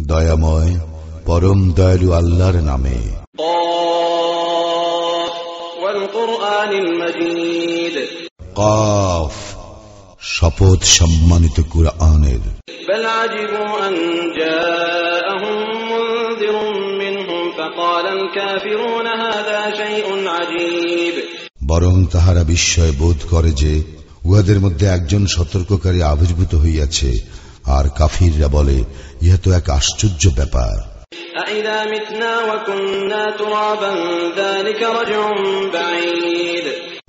দয়াময় পরম দয়ালু আল্লাহর নামে। কফ শপথ সম্মানিত কুরআনের। বরং তাহারা বিস্ময় বোধ করে যে উহাদের মধ্যে একজন সতর্ককারী আবির্ভূত হইয়াছে আর কাফিররা বলে ইহা তো এক আশ্চর্য ব্যাপার।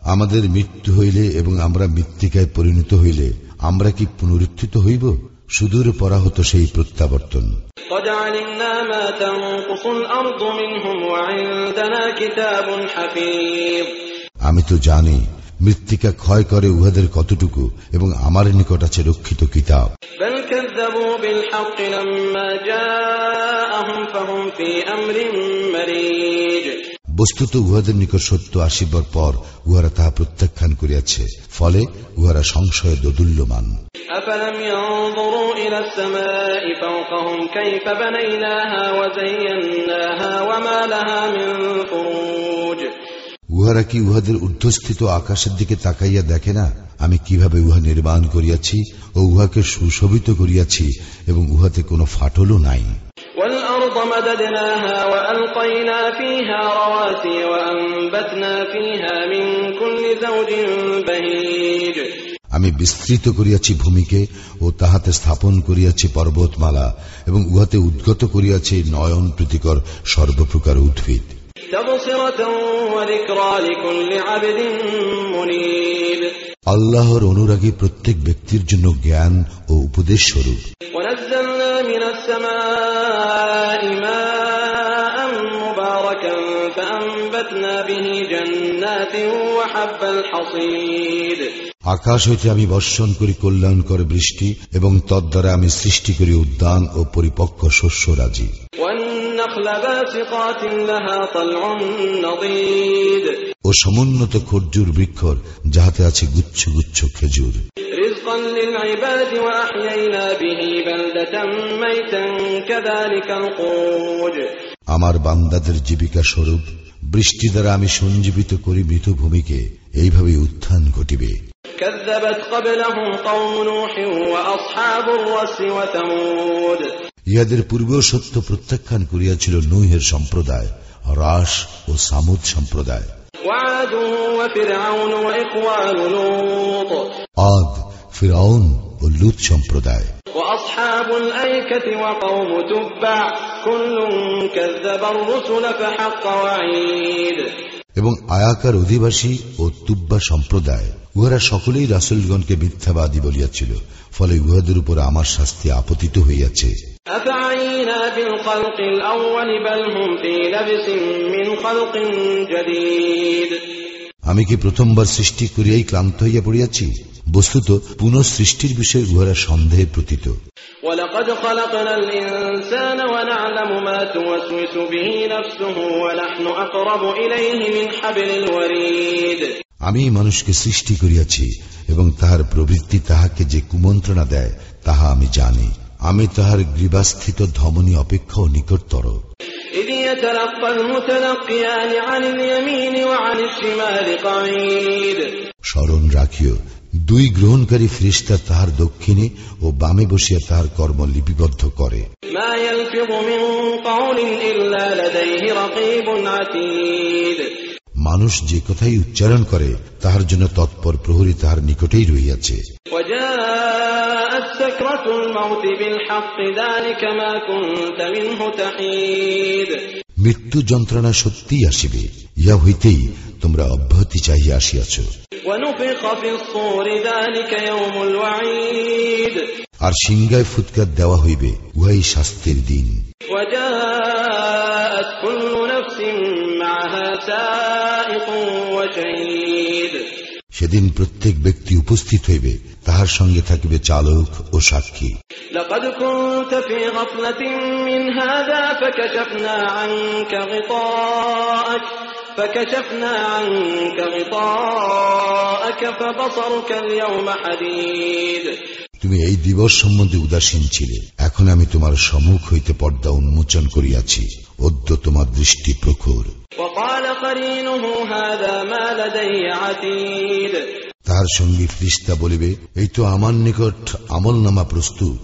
আমাদের মৃত্যু হইলে এবং আমরা মৃত্তিকায় পরিণত হইলে আমরা কি পুনরুত্থিত হইব? সুদূর পরা হতো সেই প্রত্যাবর্তন। আমি তো জানি মৃত্তিকা ক্ষয় করে উহাদের কতটুকু এবং আমার নিকট আছে রক্ষিত কিতাব। বস্তুত উহাদের নিকট সত্য আসিবার পর উহারা তাহা প্রত্যাখ্যান করিয়াছে ফলে উহারা সংশয়ে দোদুল্যমান। আফালাম উহারা কি উহাদের ঊর্ধ্বস্থিত আকাশের দিকে তাকাইয়া দেখে না? আমি কীভাবে উহা নির্মাণ করিয়াছি ও উহাকে সুশোভিত করিয়াছি এবং উহাতে কোনো ফাটলও নাই? আমি বিস্তৃত করিয়াছি ভূমিকে ও তাহাতে স্থাপন করিয়াছি পর্বতমালা এবং উহাতে উদ্গত করিয়াছি নয়ন প্রীতিকর সর্বপ্রকার উদ্ভিদ। আল্লাহর অনুরাগী প্রত্যেক ব্যক্তির জন্য জ্ঞান ও উপদেশ স্বরূপ। আকাশ হইতে আমি বর্ষণ করি কল্যাণকর বৃষ্টি এবং তদ্বারা আমি সৃষ্টি করি উদ্যান ও পরিপক্ক শস্য রাজি। ও সমুন্নত খর্জুর বৃক্ষর যাহাতে আছে গুচ্ছ গুচ্ছ খেজুর رزقا للعباد وأحيينا به بلدة ميتا كذلك الخروج আমার বান্দাদের জীবিকা স্বরূপ বৃষ্টি দ্বারা আমি সঞ্জীবিত করি মৃত ভূমিকে এইভাবে উত্থান ঘটিবে كذبت قبلهم قوم نوح وأصحاب الرس وثمود ইহাদের পূর্বেও সত্য প্রত্যাখ্যান করিয়াছিল নৈহের সম্প্রদায় রাস ও সামুদ সম্প্রদায়। আদ ফিরাউন ও লুত সম্প্রদায়। এবং আয়াকার অধিবাসী ও তুব্বা সম্প্রদায় উহারা সকলেই রাসুলগণকে মিথ্যাবাদী বলিয়াছিল ফলে উহাদের উপর আমার শাস্তি আপতিত হইয়াছে। أفعينا بالخلق الأول بل هم في لبس من خلق جديد আমি কি প্রথমবার সৃষ্টি করিয়াই ক্লান্ত হইয়া পড়িয়াছি বস্তুত পুনঃসৃষ্টির বিষয়ে উহারা সন্দেহে প্রতীত ولقد خلقنا الإنسان ونعلم ما توسوس به نفسه ونحن أقرب إليه من حبل الوريد আমি মানুষকে সৃষ্টি করিয়াছি এবং তাহার প্রবৃত্তি তাহাকে যে কুমন্ত্রণা দেয় তাহা আমি জানি আমি তাহার গ্রীবাস্থিত ধমনী অপেক্ষাও নিকটতর। স্মরণ রাখিও দুই গ্রহণকারী ফ্রিস্তা তাহার দক্ষিণে ও বামে বসিয়া তাহার কর্ম লিপিবদ্ধ করে। মানুষ যে কথাই উচ্চারণ করে তাহার জন্য তৎপর প্রহরী তাহার নিকটেই রহিয়াছে। মৃত্যু যন্ত্রণা সত্যিই আসিবে ইহা হইতেই তোমরা অব্যাহতি চাহিয়া আসিয়াছ ونفخ في الصور ذلك يوم الوعيد আর সিংগায় ফুৎকার দেওয়া হইবে উহাই শাস্তির দিন وجاءت كل نفس معها سائق وشهيد সেদিন প্রত্যেক ব্যক্তি উপস্থিত হইবে তাহার সঙ্গে থাকিবে চালক ও সাক্ষী لقد كنت في غفلة من هذا فكشفنا عنك غطاءك فكشفنا عنك غطاءك فبصرك اليوم حديد তুমি এই দিবস সম্বন্ধে উদাসীন ছিলে। এখন আমি তোমার সম্মুখ হইতে পর্দা উন্মোচন করিয়াছি। অদ্য তোমার দৃষ্টি প্রখুর। তার সঙ্গে ফ্রিস্তা বলিবে এই তো আমার নিকট আমল নামা প্রস্তুত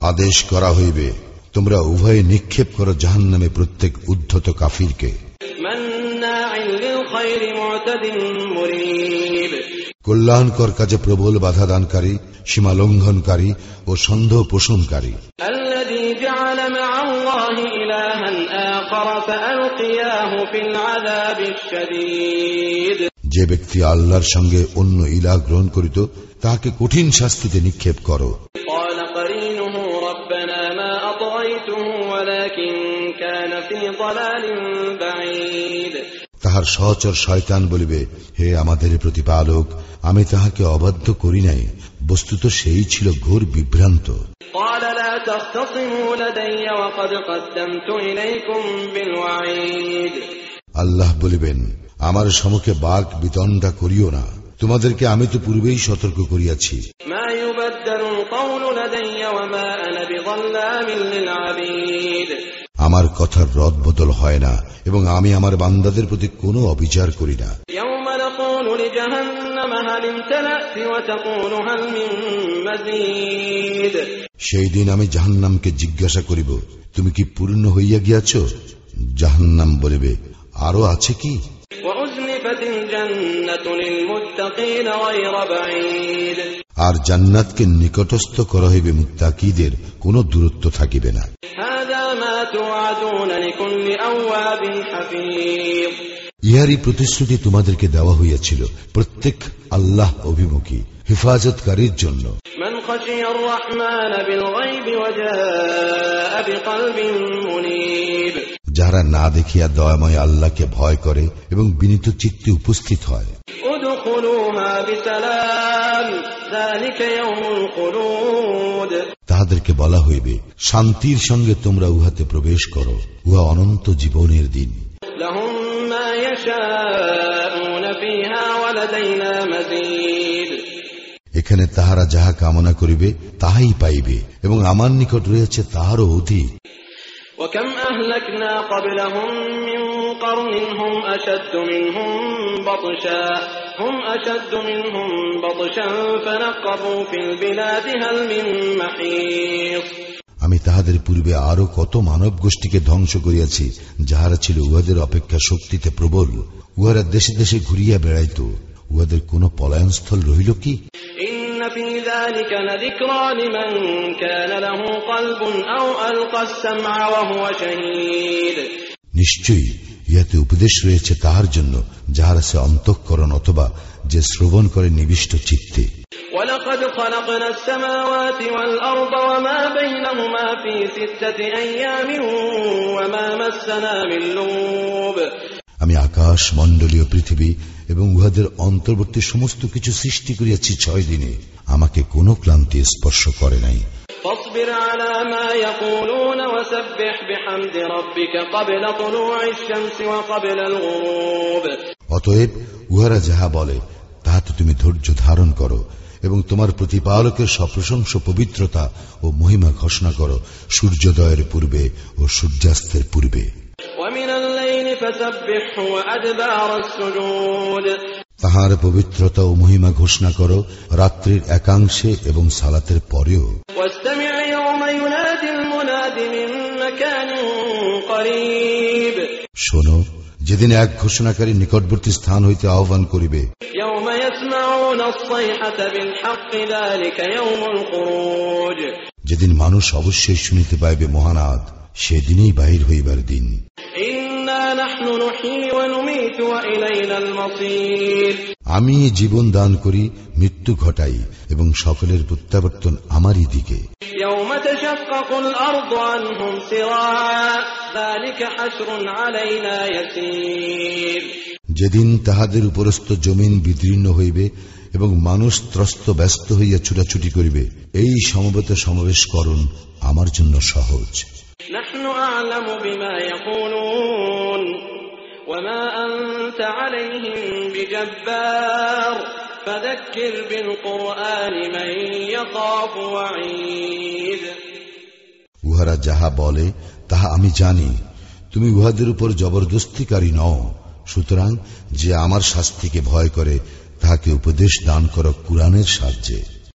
আদেশ করা হইবে তোমরা উভয়ে নিক্ষেপ করো জাহান নামে প্রত্যেক উদ্ধত কাফিরকে। মান্না কল্যাণকর কাজে প্রবল বাধা দানকারী সীমা লঙ্ঘনকারী ও সন্দেহ পোষণকারী الذي جعل مع الله إلها آخر فألقياه في العذاب الشديد যে ব্যক্তি আল্লাহর সঙ্গে অন্য ইলা গ্রহণ করিত তাহাকে কঠিন শাস্তিতে নিক্ষেপ করো قال قرينه ربنا ما أطغيته ولكن كان في ضلال بعيد তাহার সহচর শয়তান বলিবে হে আমাদের প্রতিপালক আমি তাহাকে অবাধ্য করি নাই। বস্তুত সেই ছিল ঘোর বিভ্রান্ত। আল্লাহ বলিবেন আমার সমুখে বাঘ বিতণ্ডা করিও না। তোমাদেরকে আমি তো পূর্বেই সতর্ক করিয়াছি। মা আমার কথার রদ বদল হয় না এবং আমি আমার বান্দাদের প্রতি কোনো অবিচার করি না। সেই দিন আমি জাহান্নামকে জিজ্ঞাসা করিব তুমি কি পূর্ণ হইয়া গিয়াছ? জাহান্নাম বলিবে আরও আছে কি? আর জান্নাতকে নিকটস্থ করা হইবে মুত্তাকিদের কোনো দূরত্ব থাকিবে না। ইহারই প্রতিশ্রুতি তোমাদেরকে দেওয়া হইয়াছিল প্রত্যেক আল্লাহ অভিমুখী হেফাজতকারীর জন্য। যারা না দেখিয়া দয়াময় আল্লাহকে ভয় করে এবং বিনীত চিত্তে উপস্থিত হয়। ادخلوها بسلام ذلك يوم الخلود তাহাদেরকে বলা হইবে শান্তির সঙ্গে তোমরা উহাতে প্রবেশ করো উহা অনন্ত জীবনের দিন لهم ما يشاءون فيها ولدينا مزيد এখানে তাহারা যাহা কামনা করিবে তাহাই পাইবে এবং আমার নিকট রয়েছে তাহারও অধিক وكم أهلكنا قبلهم من قرن هم أشد منهم بطشا هم أشد منهم بطشا فنقبوا في البلاد هل من محيص আমি তাহাদের পূর্বে আরো কত মানব গোষ্ঠীকে ধ্বংস করিয়াছি যাহারা ছিল উহাদের অপেক্ষা শক্তিতে প্রবল উহারা দেশে দেশে ঘুরিয়া বেড়াইত উহাদের কোন পলায়নস্থল রহিল কি إن في ذلك لذكرى لمن كان له قلب أو ألقى السمع وهو شهيد নিশ্চয়ই ইয়াতে উপদেশ রয়েছে তাহার জন্য যাহার আছে অন্তঃকরণ অথবা যে শ্রবণ করে নিবিষ্ট চিত্তে। আমি আকাশ মণ্ডলীয় পৃথিবী এবং উহাদের অন্তর্বর্তী সমস্ত কিছু সৃষ্টি করিয়াছি ছয় দিনে। আমাকে কোনো ক্লান্তি স্পর্শ করে নাই। فاصبر على ما يقولون وسبح بحمد ربك قبل طلوع الشمس وقبل الغروب অতএব উহারা যাহা বলে তাহাতে তুমি ধৈর্য ধারণ করো এবং তোমার প্রতিপালকের সপ্রশংস পবিত্রতা ও মহিমা ঘোষণা করো সূর্যোদয়ের পূর্বে ও সূর্যাস্তের পূর্বে ومن الليل فسبحه وأدبار السجود তাহার পবিত্রতা ও মহিমা ঘোষণা করো রাত্রির একাংশে এবং সালাতের পরেও শোনো যেদিন এক ঘোষণাকারী নিকটবর্তী স্থান হইতে আহ্বান করিবে যেদিন মানুষ অবশ্যই শুনিতে পাইবে মহানাদ সেদিনই বাহির হইবার দিন। আমি জীবন দান করি মৃত্যু ঘটাই এবং সকলের প্রত্যাবর্তন আমারই দিকে يوم تشقق الأرض عنهم سراعا ذلك حشر علينا يسير যেদিন তাহাদের উপরস্থ জমিন বিদীর্ণ হইবে এবং মানুষ ত্রস্ত ব্যস্ত হইয়া ছুটাছুটি করিবে এই সমবেত সমাবেশ করণ আমার জন্য সহজ نحن أعلم بما يقولون وما أنت عليهم بجبار فذكر بالقرآن من يخاف وعيد উহারা যাহা বলে তাহা আমি জানি তুমি উহাদের উপর জবরদস্তিকারী নও সুতরাং যে আমার শাস্তিকে ভয় করে তাহাকে উপদেশ দান করো কুরআনের সাহায্যে